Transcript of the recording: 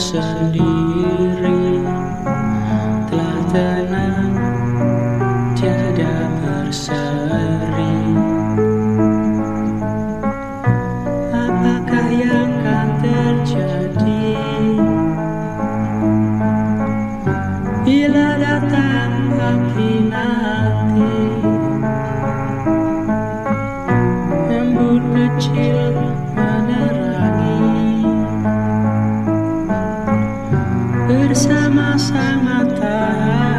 sendiri telah tenang tiada berseri. Apakah yang akan terjadi? Bila datang api nanti embun kecil massa matar.